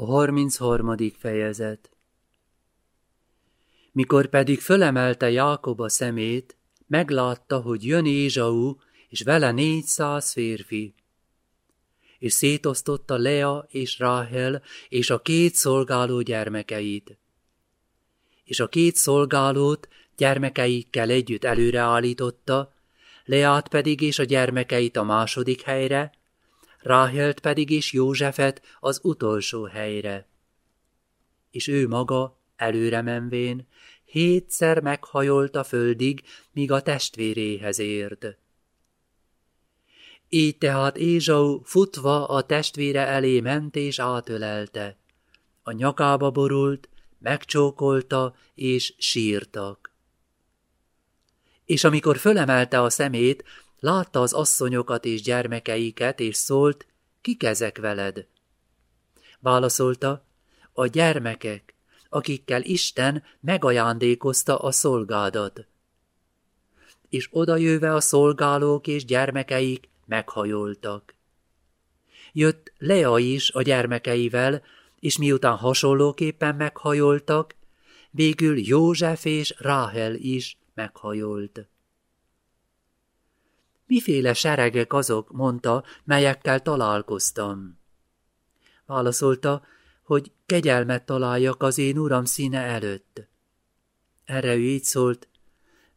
A 33. fejezet Mikor pedig fölemelte Jákob a szemét, meglátta, hogy jön Ézsau, és vele négyszáz férfi. És szétosztotta Lea és Ráhel és a két szolgáló gyermekeit. És a két szolgálót gyermekeikkel együtt előreállította, Leát pedig és a gyermekeit a második helyre, Ráhelt pedig és Józsefet az utolsó helyre. És ő maga, előre menvén, hétszer meghajolt a földig, míg a testvéréhez ért. Így tehát Ézsau futva a testvére elé ment és átölelte. A nyakába borult, megcsókolta és sírtak. És amikor fölemelte a szemét, Látta az asszonyokat és gyermekeiket, és szólt, kik ezek veled? Válaszolta, a gyermekek, akikkel Isten megajándékozta a szolgádat. És odajöve a szolgálók és gyermekeik meghajoltak. Jött Lea is a gyermekeivel, és miután hasonlóképpen meghajoltak, végül József és Ráhel is meghajolt. Miféle seregek azok, mondta, melyekkel találkoztam? Válaszolta, hogy kegyelmet találjak az én uram színe előtt. Erre ő így szólt,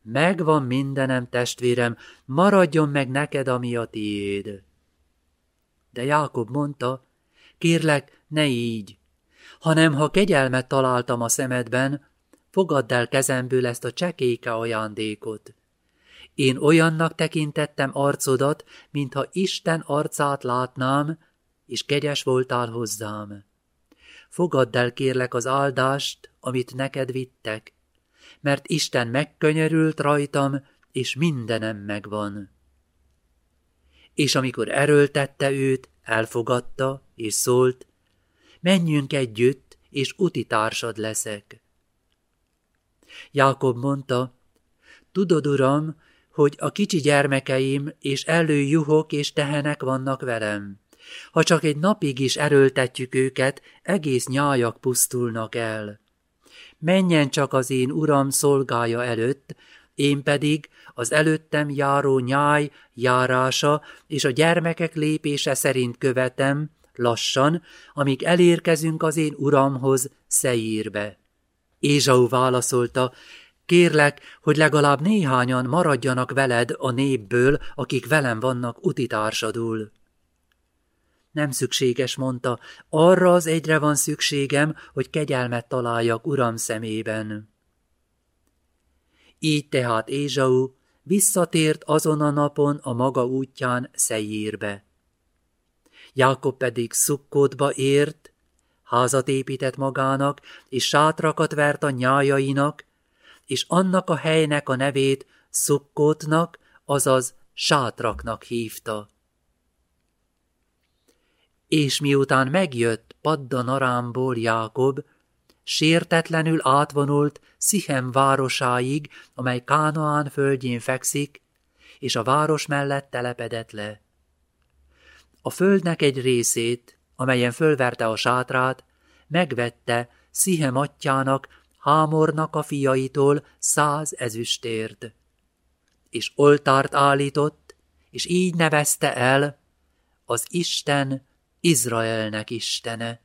megvan mindenem, testvérem, maradjon meg neked, ami a tiéd. De Jákob mondta, kérlek, ne így, hanem ha kegyelmet találtam a szemedben, fogadd el kezemből ezt a csekéke ajándékot. Én olyannak tekintettem arcodat, mintha Isten arcát látnám, és kegyes voltál hozzám. Fogadd el kérlek az áldást, amit neked vittek, mert Isten megkönyörült rajtam, és mindenem megvan. És amikor erőltette őt, elfogadta, és szólt, menjünk együtt, és utitársad leszek. Jákob mondta, tudod, uram, hogy a kicsi gyermekeim és előjuhok és tehenek vannak velem. Ha csak egy napig is erőltetjük őket, egész nyájak pusztulnak el. Menjen csak az én uram szolgája előtt, én pedig az előttem járó nyáj járása és a gyermekek lépése szerint követem, lassan, amíg elérkezünk az én uramhoz, Szeírbe. Ézsau válaszolta, Kérlek, hogy legalább néhányan maradjanak veled a népből, akik velem vannak utitársadul. Nem szükséges, mondta, arra az egyre van szükségem, hogy kegyelmet találjak uram szemében. Így tehát Ézsau visszatért azon a napon a maga útján Szeírbe. Jákob pedig Szukkótba ért, házat épített magának, és sátrakat vert a nyájainak, és annak a helynek a nevét Szukkótnak, azaz sátraknak hívta. És miután megjött Paddan Arámból Jákob, sértetlenül átvonult Szichem városáig, amely Kánaán földjén fekszik, és a város mellett telepedett le. A földnek egy részét, amelyen fölverte a sátrát, megvette Szichem atyának Hámornak a fiaitól száz ezüstért. És oltárt állított, és így nevezte el az Isten Izraelnek Istene.